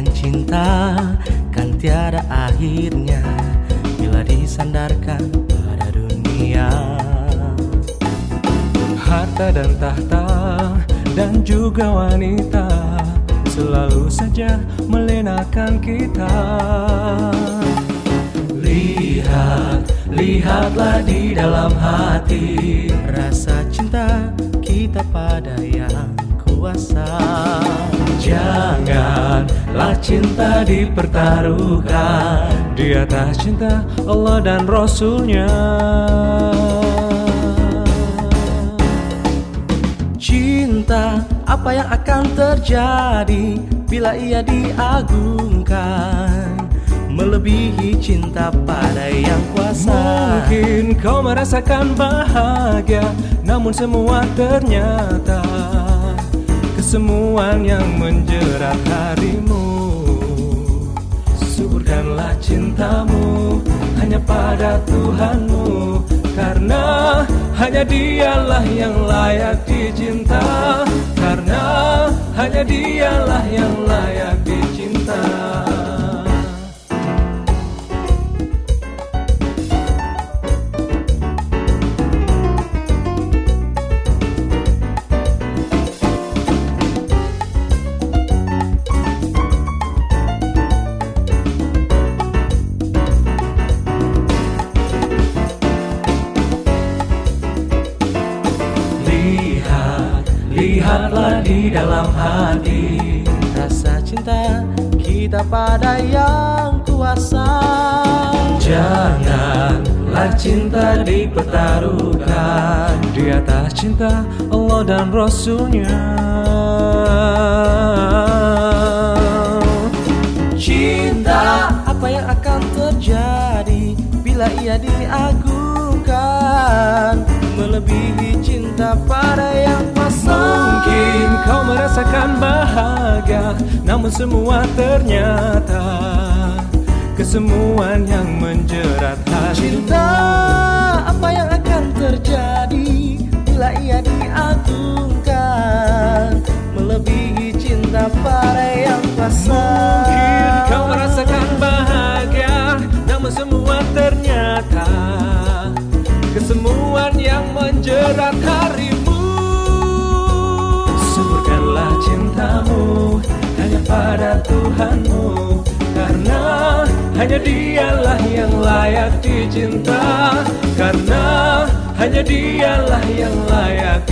Pencarian cinta kan tiada akhirnya Bila disandarkan pada dunia. Harta dan tahta dan juga wanita Selalu saja melenakan kita. Lihat, lihatlah di dalam hati Rasa cinta kita pada yang kuasa Janganlah cinta dipertaruhkan Di atas cinta Allah dan Rasulnya. Cinta, apa yang akan terjadi Bila ia diagungkan? Melebihi cinta pada yang kuasa. Mungkin kau merasakan bahagia Namun semua ternyata Kesemuan yang menjerat harimu Hanya pada Tuhanmu Karena hanya dialah yang layak dicinta Karena hanya dialah yang layak lihatlah di dalam hati. Rasa cinta kita pada yang kuasa. Janganlah cinta dipertaruhkan. Di atas cinta Allah dan Rasulnya. Cinta, apa yang akan terjadi Bila ia diagungkan Melebihi cinta pada yang Mungkin kau merasakan bahagia Namun semua ternyata Kesemuan yang menjerat hatimu Cinta, apa yang akan terjadi Bila ia diagungkan? Melebihi cinta pada yang kuasa. Mungkin kau merasakan bahagia Namun semua ternyata Kesemuan yang menjerat harimu hanya pada Tuhanmu Karena hanya dialah yang layak dicinta Karena hanya dialah yang layak